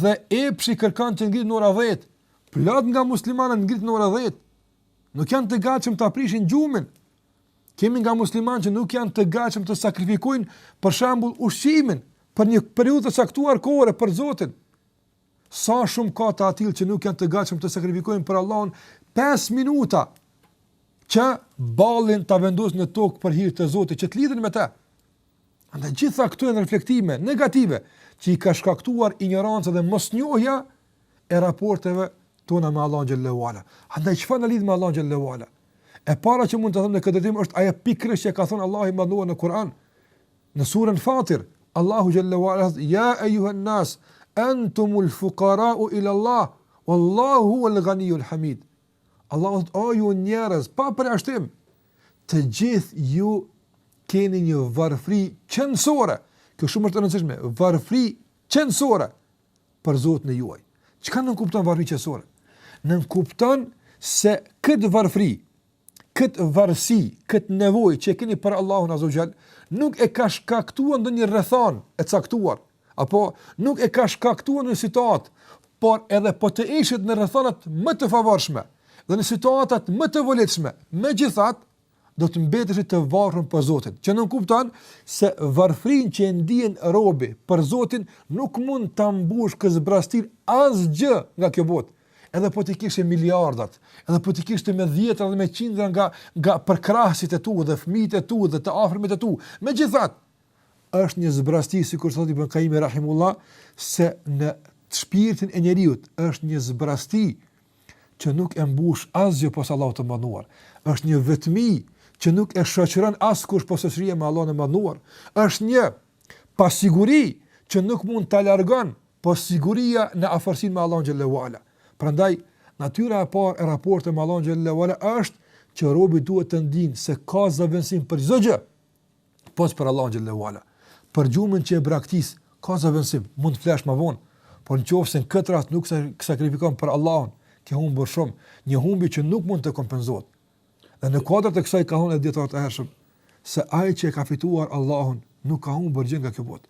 dhe epshi kërkon të ngriten në orën 10, plot nga muslimanët ngriten në orën 10. Nuk janë të gatshëm ta prishin gjumin Kemi nga muslimanë që nuk janë të gatshëm të sakrifikojnë për shembull ushqimin për një periudhë të caktuar kohore për Zotin. Sa shumë ka të atillë që nuk janë të gatshëm të sakrifikojnë për Allahun 5 minuta që ballin ta vendosin në tokë për hir të Zotit që të lidhen me të. Andaj gjitha këto janë reflektime negative që i ka shkaktuar injoranca dhe mosnjohja e raporteve tona me Allahun xhelle ue ala. Andaj çfarë na lidh me Allahun xhelle ue ala? E para që mund të them në këtë drejtim është ajo pikërisht që ka thënë Allahu i Madhuar në Kur'an. Në surën Fatir, Allahu xhelle ue ala thotë: "Ya ayyuhan nas, antumul fuqara'u ila Allah, wallahu huwal ghaniyyul hamid." Allahu thotë: "O ju njerëz, pa përjashtim, të gjithë ju keni një varfëri qenësore." Kjo është shumë e rëndësishme, varfëri qenësore. për Zotin e juaj. Çka nënkupton varfëri qenësore? Nënkupton se këtë varfëri, këtë varësi, këtë nevojë që e keni për Allahun Azze ue Xhel, nuk e ka shkaktuar ndonjë rrethanë e caktuar, apo nuk e ka shkaktuar ndonjë situatë, por edhe po të ishit në rrethanat më të favorshme, dhe në situatat më të volitshme, megjithatë, do të mbeteshit të varfër për Zotin. Që nënkupton se varfërinë që e ndien robi për Zotin nuk mund ta mbush këtë zbrazëti asgjë nga kjo botë. Edhe po t'i kishe miliardat, edhe po t'i kishe me dhjetra dhe me qindra nga nga përkrahësit e tu dhe fëmijët e tu dhe të afërmit e tu. Megjithatë, është një zbrazëti sikur thotë Ibn Kajimi rahimehullah se në shpirtin e njeriut është një zbrazëti që nuk e mbush asgjë pos Allahut të Madhëruar, është një vetmi që nuk e shoqëron askush pos shoqëria me Allahun e Madhëruar, është një pasiguri që nuk mund ta largojë pos siguria në afërsinë me Allahun xhelle ue ala. Prandaj natyra e parë e raportit me Allahun xhelle ue ala është që robi duhet të ndiejë se ka zëvendësim për çdo gjë, pos për Allahun xhelle ue ala. Për gjumin që e braktis, ka zëvendësim, mund të flesh më vonë, por në qoftë se në këtë rast nuk sakrifikon për Allahun, ke humbur shumë, një humbje që nuk mund të kompenzohet. Dhe në kuadër të kësaj kanë thënë dijetarë të hershëm se ai që e ka fituar Allahun nuk ka humbur gjë nga kjo botë.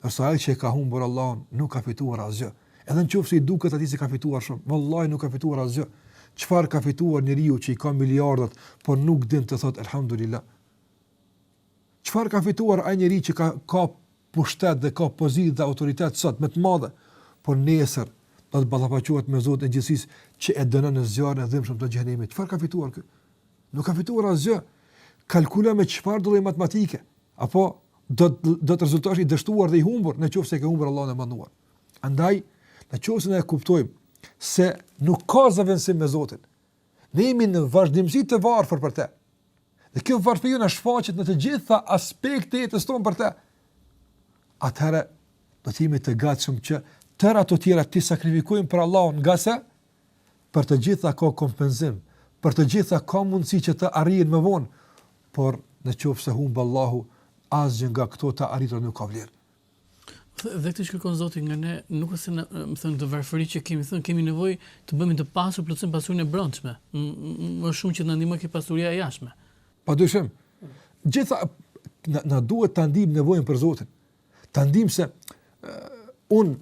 Ndërsa ai që e ka humbur Allahun nuk ka fituar asgjë. Edhe nëse i duket atij se ka fituar shumë, vallahi nuk ka fituar asgjë. Çfarë ka fituar njeriu që i ka miliardat, por nuk din të thotë elhamdulilah? Çfarë ka fituar ai njeriu që ka ka pushtet dhe ka pozitë dhe autoritet sot më të madhe, por nesër do të ballafaqohet me Zotin e gjithësisë që e dënon në zjarrin e dhimbshëm të xhehenemit. Çfarë ka fituar ky? Nuk ka fituar asgjë. Kalkulo me çfarëdo lloj matematike, prapë do, do të rezultosh i dështuar dhe i humbur në qoftë se ke humbur Allahun e Madhëruar. Andaj, në qoftë se ne e kuptojmë se nuk ka zëvendësim me Zotin, ne jemi në vazhdimësi të varfër për të. Dhe kjo varfëri na shfaqet në të gjitha aspektet e jetës tonë për të. Atëherë do të jemi të gatshëm që tëra të tjera t'i sakrifikojmë për Allahun, ngase për të gjitha ka kompensim, për të gjitha ka mundësi që të arrihen më vonë, por në qoftë se humb Allahu, asgjë nga këto të arriturat nuk ka vlerë. Dhe këtë që kërkon Zoti nga ne, nuk është se na, më thënë, të varfëri që kemi thënë, kemi nevojë të bëhemi të pasur plotësim pasurinë e brendshme, më shumë që na ndihmon kjo pasuria e jashtme. Padyshim. Gjithë ne, na duhet ta ndijmë nevojën për Zotin. Ta ndijmë se uh, unë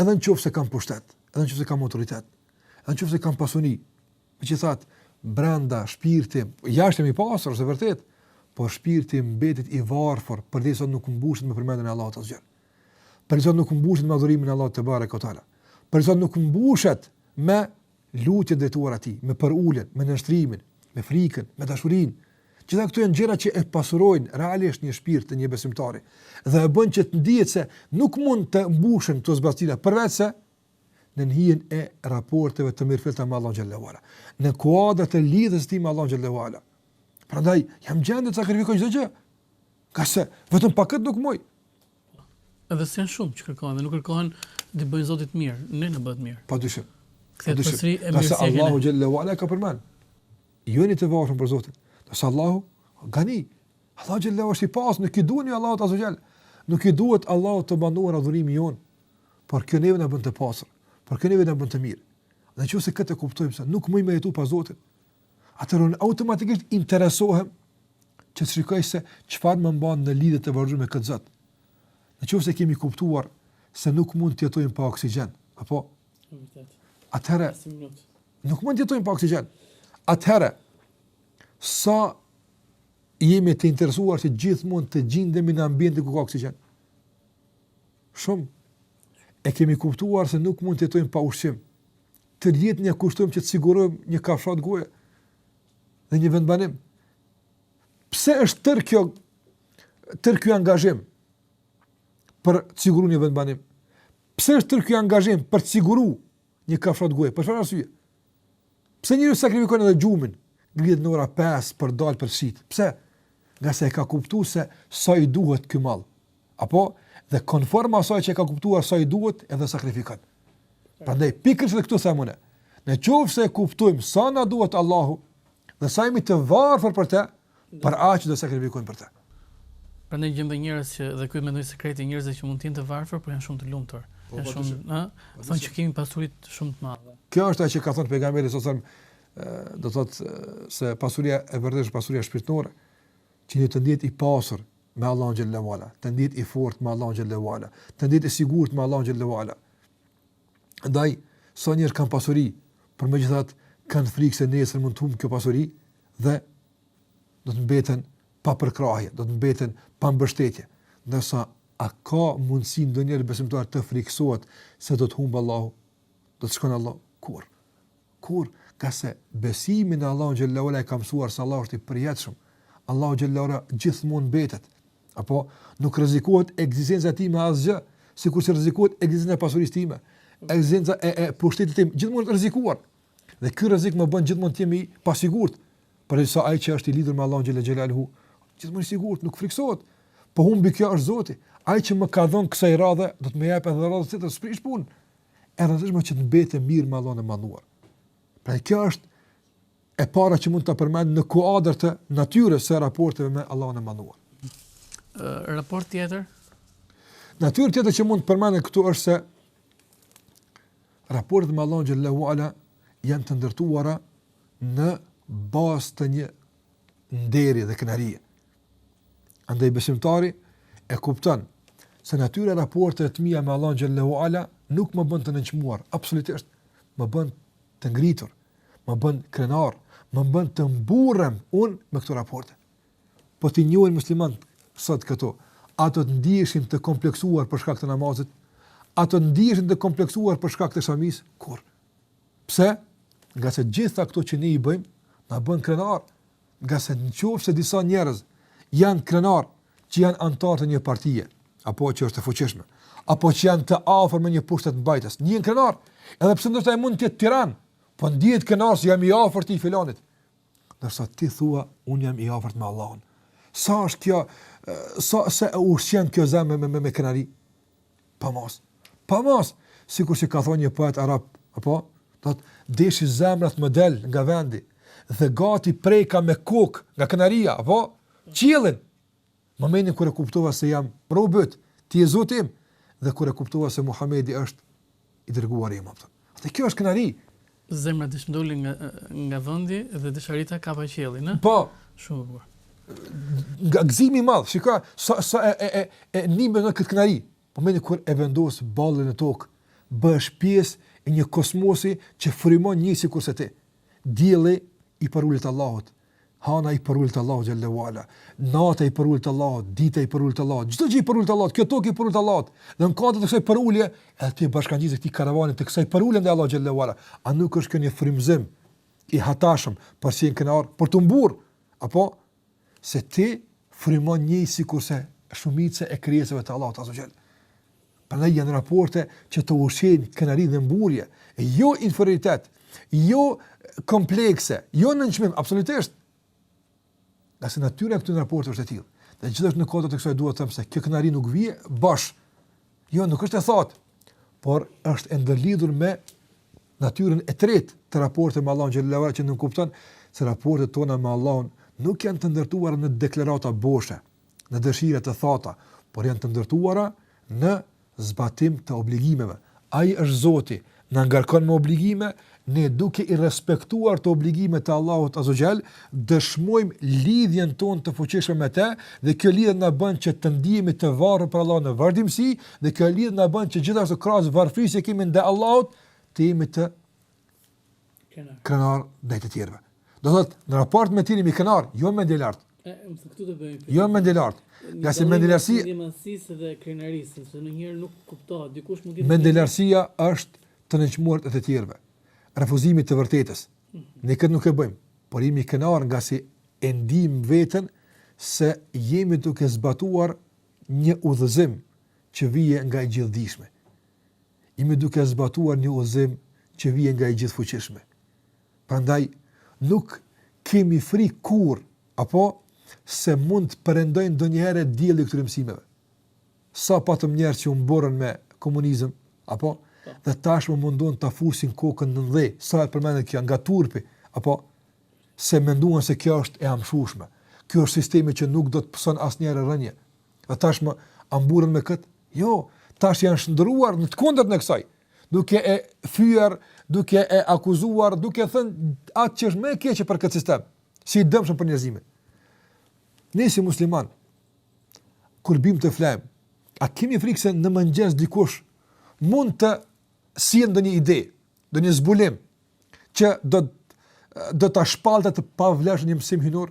Edhe në qoftë se kam pushtet, edhe në qoftë se kam autoritet, edhe në qoftë se kam pasuri, siç thatë, brenda, shpirti, jashtë jam i pasur, është e vërtetë, por shpirti mbetet i varfër, përderisa nuk mbushet me përmendjen e Allahut azze ue xhel. Përderisa nuk mbushet me adhurimin e Allahut tebareke ue teala. Përderisa nuk mbushet me Lutjen drejtuar atij, me përuljen, me nënshtrimin, me frikën, me dashurinë. Gjitha këto janë gjëra që e pasurojnë realisht një shpirt të një besimtari dhe e bëjnë që të ndihet se nuk mund të mbushen këto zbrazëtira përveçse nën hijen e raporteve të mirëfillta me Allahun xhallahu ala, në kuadër të lidhjes sime me Allahun xhallahu ala. Prandaj jam në gjendje të sakrifikoj çdo gjë. Ngase vetëm pa këtë nuk muj. Edhe s'janë shumë që kërkohen dhe nuk kërkohen t'i bëjmë Zotit të mirë, ne na bëhet mirë. Padyshim. Kthehet përsëri e mira. Nëse Allahu xhelle wala ka përmendur. Jeni të varfër për Zotin. Nëse Allahu gani. Allahu xhelle wala është i pasur, nuk i duhemi Allahut azza xhel. Nuk i duhet Allahut tebareke ue teala adhurimi jonë. Por kjo neve na bën të pasur. Por kjo neve na bën të mirë. Dhe nëse këtë kuptojmë se nuk muj me jetu pa Zotin, atëherë unë automatikisht interesohem që të shikoj se çfarë më mban në lidhje të vazhdueshme me këtë Zot. Në qoftë se kemi kuptuar se nuk mund të jetojmë pa oksigjen, apo, atëherë nuk mund të jetojmë pa oksigjen. Atëherë sa jemi të interesuar që gjithmonë të gjindemi në ambientin ku ka oksigjen. Shumë E kemi kuptuar se nuk mund të jetojmë pa ushqim. Tërë jetën e kushtojmë që të sigurojmë një kafshatë goje dhe një vendbanim. Pse është tërë kjo, tërë ky angazhim për të siguruar një vendbanim? Pse është tërë ky angazhim për të siguruar Një kafshatë goje. Për çfarë arsye? Pse njeriu sakrifikon edhe gjumin? Ngrihet në ora 5 për dalë për shit. Pse? Ngase e ka kuptuar se sa i duhet ky mall. Apo dhe konform asaj që e ka kuptuar sa i duhet, edhe sakrifikon. Prandaj pikërisht këtu themi ne, në qoftë se e kuptojmë sa na duhet Allahu dhe sa jemi të varfër për te, për aq edhe do të sakrifikojmë për të. Prandaj gjen dhe njerëz që dhe ky mendoj sekreti i njerëzve që mund të jenë të varfër, por janë shumë të lumtur. Po, janë po, shumë, ë, po, thonë që kemi pasuri shumë të mëdha. Kjo është ajo që ka thënë pejgamberi alejhi selam, do thotë se pasuria e vërtetë është pasuria shpirtënore, që njeriu të ndihet i pasur me Allahun xhallahu ala, të ndihet i fortë me Allahun xhallahu ala, të ndihet i sigurt me Allahun xhallahu ala. Andaj, sa njerëz kanë pasuri, por megjithatë kanë frikë se nesër mund të humbë kjo pasuri dhe do të mbeten pa përkrahje, do të mbeten pa mbështetje. Ndërsa a ka mundësi ndonjëherë besimtari të frikësohet se do të humbë Allahu, do të shkon Allahu? Kurrë. Kurrë. Ngase besimi në Allahun xhelle ue ala e ka mësuar se Allahu është i përjetshëm. Allahu xhelle ue ala gjithmonë mbetet. Apo nuk rrezikohet ekzistenca e tij me asgjë, sikur se rrezikohet ekzistenca e pasurisë time, ekzistenca e, e pushtetit tim, gjithmonë është e rrezikuar. Dhe ky rrezik më bën gjithmonë të jem i pasigurt, përderisa ai që është i lidhur me Allahun xhelle ue ala, gjithmonë i sigurt, nuk friksohet. Po humbi kjo është Zoti. Ai që më ka dhënë kësaj radhe, do të më japë edhe radhën tjetër, s'prish punë. e rëndësishme që të mbetem mirë me Allahun e Madhuar. Pra kjo është e para që mund ta përmend në kuadër të natyrës së raporteve me Allahun e Madhuar. Ë raport tjetër? Natyrë tjetër që mund të përmend këtu është se raportet me Allahun xhelle ue ala janë të ndërtuara në bazë të një nderi dhe kënaqësie. Andaj besimtari e kupton se natyra e raporteve të mia me Allahun xhelle ue ala nuk më bën të nënçmuar, absolutisht më bën të ngritur, më bën krenar, më bën të mburrem unë me këto raporte. Po t'i njihnin muslimanët sot këto, a do të ndiheshin të kompleksuar për shkak të namazit, a do të ndiheshin të kompleksuar për shkak të shamisë? Kurrë. Pse? Ngase gjitha këto që ne i bëjmë, na bëjnë krenarë, Ngase në qoftë se disa njerëz janë krenarë që janë anëtarë të një partije, apo që është të fuqishme, apo që janë të afërt me një pushtetmbajtës, ndihen krenarë, edhe pse ndoshta ai mund të jetë tiran, po ndihet krenar se jam i afërt i filanit. Ndërsa ti thua, unë jam i afërt me Allahun. Sa është kjo, sa, sa e ushqen kjo zemrën me, me, me krenari? Pa masë. Pa masë. Sikurse ka thënë një poet arab, apo? Thotë deshi zemra të më dalë nga vendi dhe gati preka me kokë nga krenaria, apo? Qiellin. Momentin kur e kuptova se jam robi yt, ti je Zoti im, dhe kur e kuptova se Muhamedi është i dërguari im apo. Thotë kjo është krenari. Zemra desh më doli nga nga vendi dhe desha ta kap qiellin, ë? Po. Shumë e bukur. Nga gëzimi i madh, shikoj sa sa e e e, e nimë në këtë krenari. Momentin kur e vendos ballin në tokë, bëhesh pjesë e një kosmosi që frymon njësikurse ti. Dielli i përulet Allahut, Hana i përulet Allahut xhelle ue ala, nata i përulet Allahut, dita i përulet Allahut, çdo gjë i përulet Allahut, kjo tokë i përulet Allahut. Dhe në kuadër të kësaj përuljeje, edhe ti i bashkëngjitesh këtij karavani të kësaj përuljeje ndaj Allahut xhelle ue ala. A nuk është kjo një frymëzim i hatashëm për t'u krenuar, për t'u mburr apo se ti frymon njësikurse shumica e krijesave të Allahut azze ue xhel. Prandaj janë raporte që të ushqejnë krenari dhe mburrje, jo inferioritet, jo komplekse, jo nënçmim, absolutisht. Nga se natyra e këtyre raporteve është e tillë. Dhe gjithashtu në kuadër të kësaj dua të them se kjo krenari nuk vjen bosh. Jo, nuk është e thatë, por është e ndërlidhur me natyrën e tretë të raportit me Allahun xhel-le ue ala që nënkupton se raportet tona me Allahun nuk janë të ndërtuara në deklarata boshe, në dëshira të thata, por janë të ndërtuara në zbatim të obligimeve. Ai është Zoti, na ngarkon me obligime, ne duke i respektuar këto obligimet e Allahut Azze ue Xhel, dëshmojmë lidhjen tonë të fuqishme me të dhe kjo lidhje na bën që të ndihemi të varfër për Allahun në vazhdimësi dhe kjo lidhje na bën që gjithashtu krahas varfërisë që kemi ndaj Allahut të jemi të krenarë ndaj të tjerëve. Do thotë, në raport me të tjerët jemi krenarë, jo mendjelartë. Këtu të bëjmë. Jo mendjelartë. Ngase mendjelartësisë dhe krenarisë, se ndonjëherë nuk kuptohet, dikush mund të Mendjelartësia është të nënçmuarit e të tjerëve. Refuzimi i të vërtetës. Mhm. Ne këtë nuk e bëjmë, por jemi krenarë ngase e ndiejmë veten se jemi duke zbatuar një udhëzim që vjen nga i Gjithëdijshmi. Jemi duke zbatuar një udhëzim që vjen nga i Gjithëfuqishmi. Prandaj nuk kemi frikë kurrë se mund të perëndojë ndonjëherë dielli i këtyre mësimeve. Sa patëm njerëz që u mburrën me komunizëm, apo po. dhe tashmë mundohen ta fusin kokën nën dhe, sa herë përmendet kjo nga turpi, e pse menduan se kjo është e amshueshme. Ky është sistemi që nuk do të pësojë asnjëherë rënie. Dhe tashmë a mburren me këtë? Jo, tash janë shndërruar në të kundërtën e kësaj, duke e fyer, duke e akuzuar, duke thënë atë që është më e keqe për këtë sistem, si i dëmshëm për njerëzimin. Ne si muslimanë kur biem të flemë, a kemi frikë se në mëngjes dikush mund të sjellë ndonjë ide, ndonjë zbulim që do do ta shpallte të pavlefshëm një mësim hyjnor?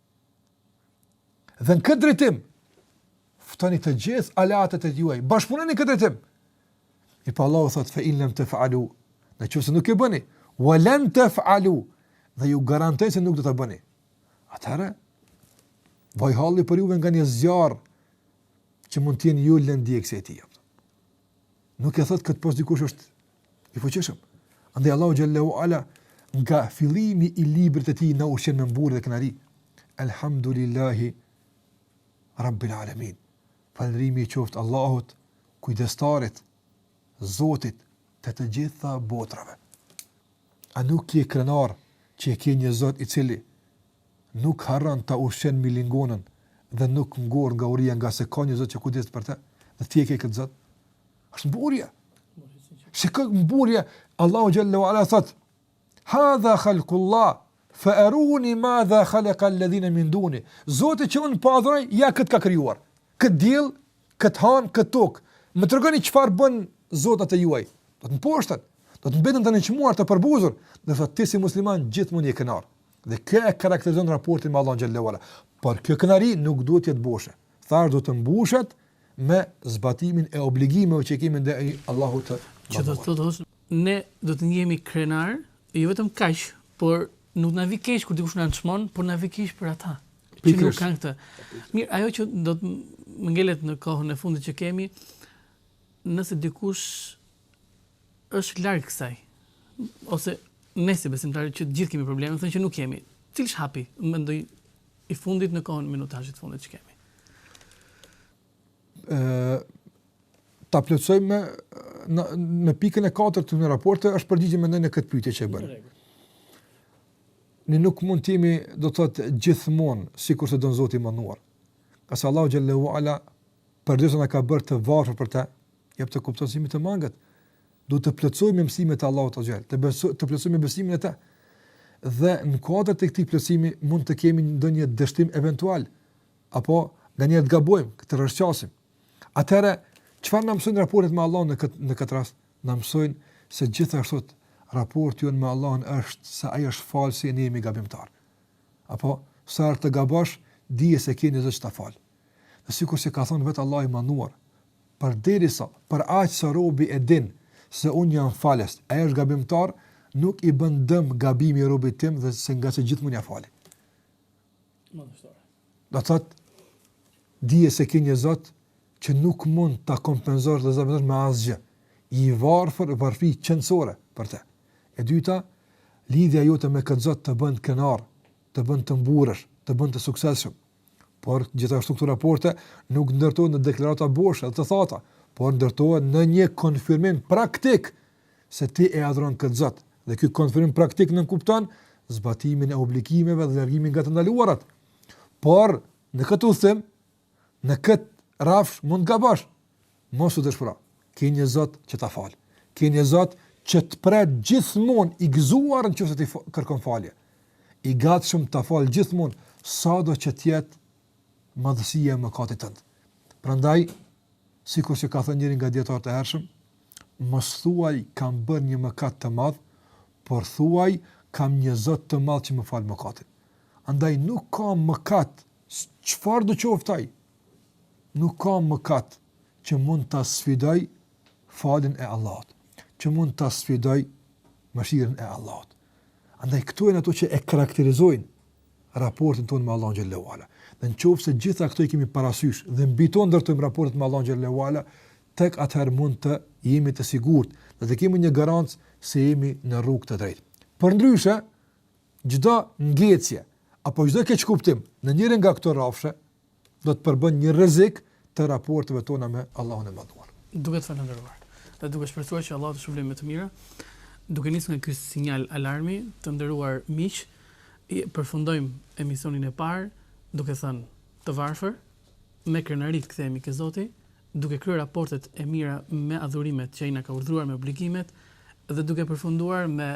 Dhe në këtë drejtim, ftoni të gjithë aleatët e juaj, bashkëpunoni në këtë drejtim. E pra Allahu thotë fe in lam tafalu, në qoftë se nuk e bëni, wa lan tafalu, dhe ju garantoj se nuk do ta bëni. Atëherë, vaj halli për juve nga një zjarr që mund të jeni ju lëndë djegëse e tij. Nuk e thotë këtë pos dikush që është i fuqishëm. Andaj Allahu xhel-le ue ala nga fillimi i librit të tij na ushqen me mburrje dhe krenari. Elhamdulillahi Rabbil Alamin. Falënderimi i qoftë Allahut, kujdestarit, Zotit të të gjitha botërave. A nuk je krenar që e ke një Zot i cili nuk harron ta ushqen milingonën dhe nuk ngordh nga uria ngase ka një Zot që kujdeset për të? Dhe ti e ke këtë Zot? Është mburrje. Shih këtë mburrje, Allahu xhallahu ala thot: "Hadha khalqullah fa aruni ma dha khalaqa alladhina min duni." Zoti që un po adhuroj, ja kët ka krijuar. Këtë diell, këtë hanë, këtë tokë. Më tregoni çfarë bënë zotat e juaj? Do të mposhten, do të mbeten të nënçmuar, të përbuzur, ndërsa ti si musliman gjithmonë je krenar. Dhe kjo e karakterizon raportin me Allahun xhallahu ala. Por kjo krenari nuk duhet të jetë boshe. Thashë do të mbushet me zbatimin e obligimeve që kemi ndaj Allahut të madhëruar. Ne do të ndjehemi krenar, jo vetëm kaq, por nuk na vi keq kur dikush na çmon, por na vi keq për ata që nuk kanë këtë. Mirë, ajo që do të më ngelet në kohën e fundit që kemi, nëse dikush është larg kësaj ose ne si besimtarë që të gjithë kemi probleme, thonë që nuk kemi. Cili është hapi mendoj i fundit në kohën minutazhit fundit që kemi? ë ta plotësojmë me në, në pikën e katërt të këtyre raporteve është përgjigje mendoj në këtë pyetje që e bën. Ne nuk mund të jemi do të thotë gjithmonë sikur të don Zoti i madhëruar. Ngase Allahu xhallahu ala përderisa na ka bërë të varfër për të, jep të kupton si më të mangët. Duhet të plotësojmë mësimet e Allahut të xhel, të beso, të plotësojmë besimin e të. Dhe në kuadër të këtij plotësimi mund të kemi ndonjë dështim eventual apo nganjëherë të gabojmë, të rrëshqasim. Atëherë, çfarë na mësojnë raportet me Allahun në këtë në këtë rast? Na mësojnë se gjithashtu raporti jonë me Allahun është se ai është falësi e ne jemi gabimtar. Apo sa herë të gabosh, dije se ke një Zot që ta fal. Dhe sikurse ka thënë vetë Allahu i madhëruar, përderisa, për aq sa robi e din se unë jam falës, ai është gabimtar, nuk i bën dëm gabimi i robit tim dhe se ngase gjithmonë ia fali. Do të thotë, dije se ke një zot që nuk mund ta kompenzosh dhe zëvendësosh me asgjë. I varfër varfëri qenësore për te. E dyta, lidhja jote me këtë zot të bën krenar, të bën të mburresh, të bën të suksesshëm. Por gjithashtu këto raporte nuk ndërtohen në deklarata boshe dhe të thata, por ndërtohen në një konfirmim praktik se ti e adhuron këtë Zot, dhe ky konfirmim praktik nënkupton zbatimin e obligimeve dhe largimin nga të ndaluarat. Por në këtë udhëtim, në këtë rrafsh mund të gabosh. Mos u dëshpëro. Ke një Zot që ta fal. Ke një Zot që të pret gjithmonë i gëzuar nëse ti kërkon falje. I gatshëm ta fal gjithmonë sado që të jetë madhësia e mëkatit tënd. Prandaj, sikur që ka thënë njëri nga dijetarët e hershëm, mos thuaj kam bërë një mëkat të madhë, por thuaj kam një zot të madhë që më fal mëkatin. Andaj, nuk ka mëkat, çfarëdo qoftë ai, nuk ka mëkat që mund të sfidojë faljen e Allahut, që mund të sfidojë mëshirën e Allahut. Andaj, këto janë ato që e karakterizojnë, raportin tonë me Allahun xhele ue ala. Dhe në qoftë se gjitha këto i kemi parasysh dhe mbi to ndërtojmë raportet me Allahun xhele ue ala, tek atëherë mund të jemi të sigurt dhe të kemi një garancë se jemi në rrugë të drejtë. Përndryshe, çdo ngecje apo çdo keqkuptim në njërin nga këto rrafshe do të përbënte një rrezik të raporteve tona me Allahun e Madhëruar. Duke të falënderuar dhe duke shpresuar që Allahu të shpërblijë me të mira, duke nisur nga ky sinjal alarmi, të nderuar miq, përfundojmë emisionin e parë duke thënë të varfër, me krenari të kthehemi ke Zoti. duke kryer raportet e mira me adhurimet që ai na ka urdhëruar me obligimet dhe duke përfunduar me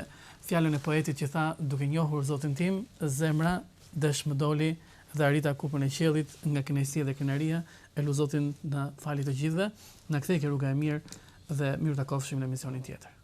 fjalën e poetit që tha duke njohur Zotin tim zemra desh më doli dhe arrita kupën e qiellit nga kënaqësia dhe krenaria e lus Zotin na faltë të gjithëve na ktheftë ke rruga e mirë dhe mirupafshim në emisionin tjetër.